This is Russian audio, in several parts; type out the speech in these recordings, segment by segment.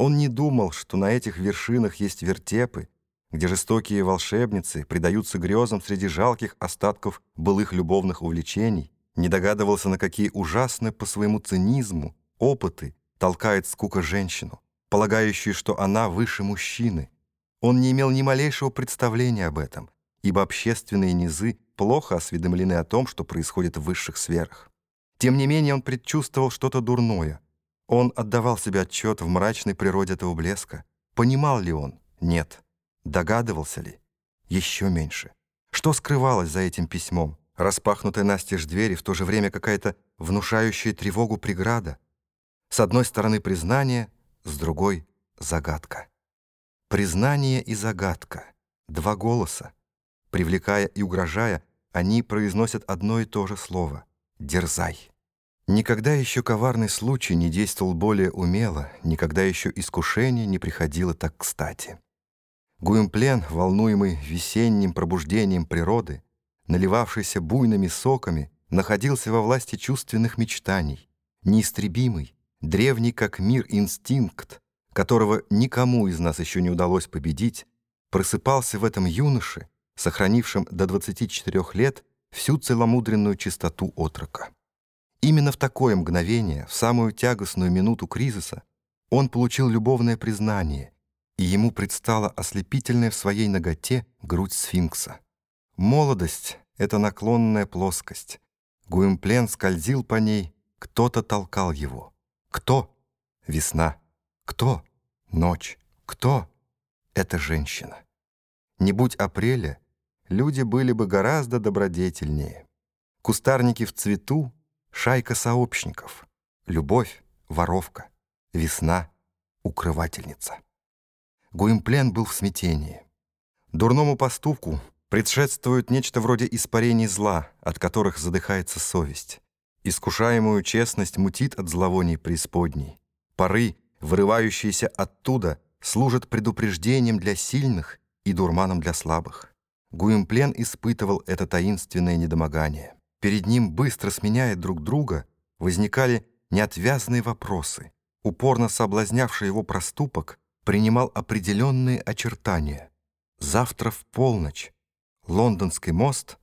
Он не думал, что на этих вершинах есть вертепы, где жестокие волшебницы предаются грезам среди жалких остатков былых любовных увлечений, не догадывался, на какие ужасные по своему цинизму опыты толкает скука женщину, полагающую, что она выше мужчины. Он не имел ни малейшего представления об этом, ибо общественные низы плохо осведомлены о том, что происходит в высших сферах. Тем не менее он предчувствовал что-то дурное. Он отдавал себе отчет в мрачной природе этого блеска. Понимал ли он? Нет. Догадывался ли? Еще меньше. Что скрывалось за этим письмом? Распахнутая настежь двери, в то же время какая-то внушающая тревогу преграда. С одной стороны признание, с другой — загадка. Признание и загадка — два голоса. Привлекая и угрожая, они произносят одно и то же слово — «дерзай». Никогда еще коварный случай не действовал более умело, никогда еще искушение не приходило так кстати. Гуемплен, волнуемый весенним пробуждением природы, наливавшийся буйными соками, находился во власти чувственных мечтаний, неистребимый, древний как мир инстинкт, которого никому из нас еще не удалось победить, просыпался в этом юноше, сохранившем до 24 лет всю целомудренную чистоту отрока. Именно в такое мгновение, в самую тягостную минуту кризиса, он получил любовное признание, и ему предстала ослепительная в своей ноготе грудь сфинкса. Молодость — это наклонная плоскость. Гуимплен скользил по ней, кто-то толкал его. Кто? Весна. Кто? Ночь. Кто? Это женщина. Не будь апреля, люди были бы гораздо добродетельнее. Кустарники в цвету — шайка сообщников. Любовь — воровка. Весна — укрывательница. Гуимплен был в смятении. Дурному поступку предшествует нечто вроде испарений зла, от которых задыхается совесть. Искушаемую честность мутит от зловоний преисподней. Поры, вырывающиеся оттуда, служат предупреждением для сильных и дурманом для слабых. Гуимплен испытывал это таинственное недомогание. Перед ним, быстро сменяя друг друга, возникали неотвязные вопросы. Упорно соблазнявший его проступок принимал определенные очертания. Завтра в полночь. Лондонский мост.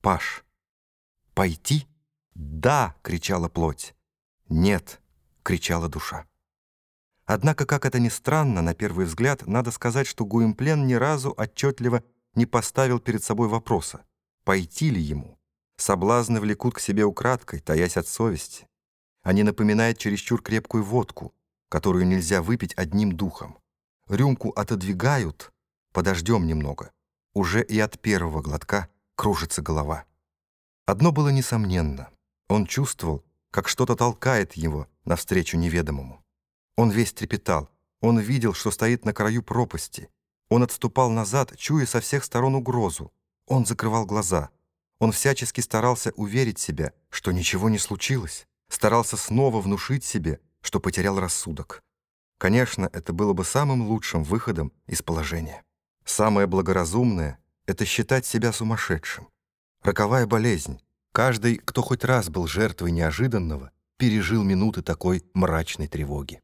Паш. «Пойти?» «Да!» — кричала плоть. «Нет!» — кричала душа. Однако, как это ни странно, на первый взгляд, надо сказать, что Гуимплен ни разу отчетливо не поставил перед собой вопроса, пойти ли ему. Соблазны влекут к себе украдкой, таясь от совести. Они напоминают чересчур крепкую водку, которую нельзя выпить одним духом. Рюмку отодвигают, подождем немного. Уже и от первого глотка кружится голова. Одно было несомненно. Он чувствовал, как что-то толкает его навстречу неведомому. Он весь трепетал. Он видел, что стоит на краю пропасти. Он отступал назад, чуя со всех сторон угрозу. Он закрывал глаза. Он всячески старался уверить себя, что ничего не случилось. Старался снова внушить себе, что потерял рассудок. Конечно, это было бы самым лучшим выходом из положения. Самое благоразумное — это считать себя сумасшедшим. Роковая болезнь. Каждый, кто хоть раз был жертвой неожиданного, пережил минуты такой мрачной тревоги.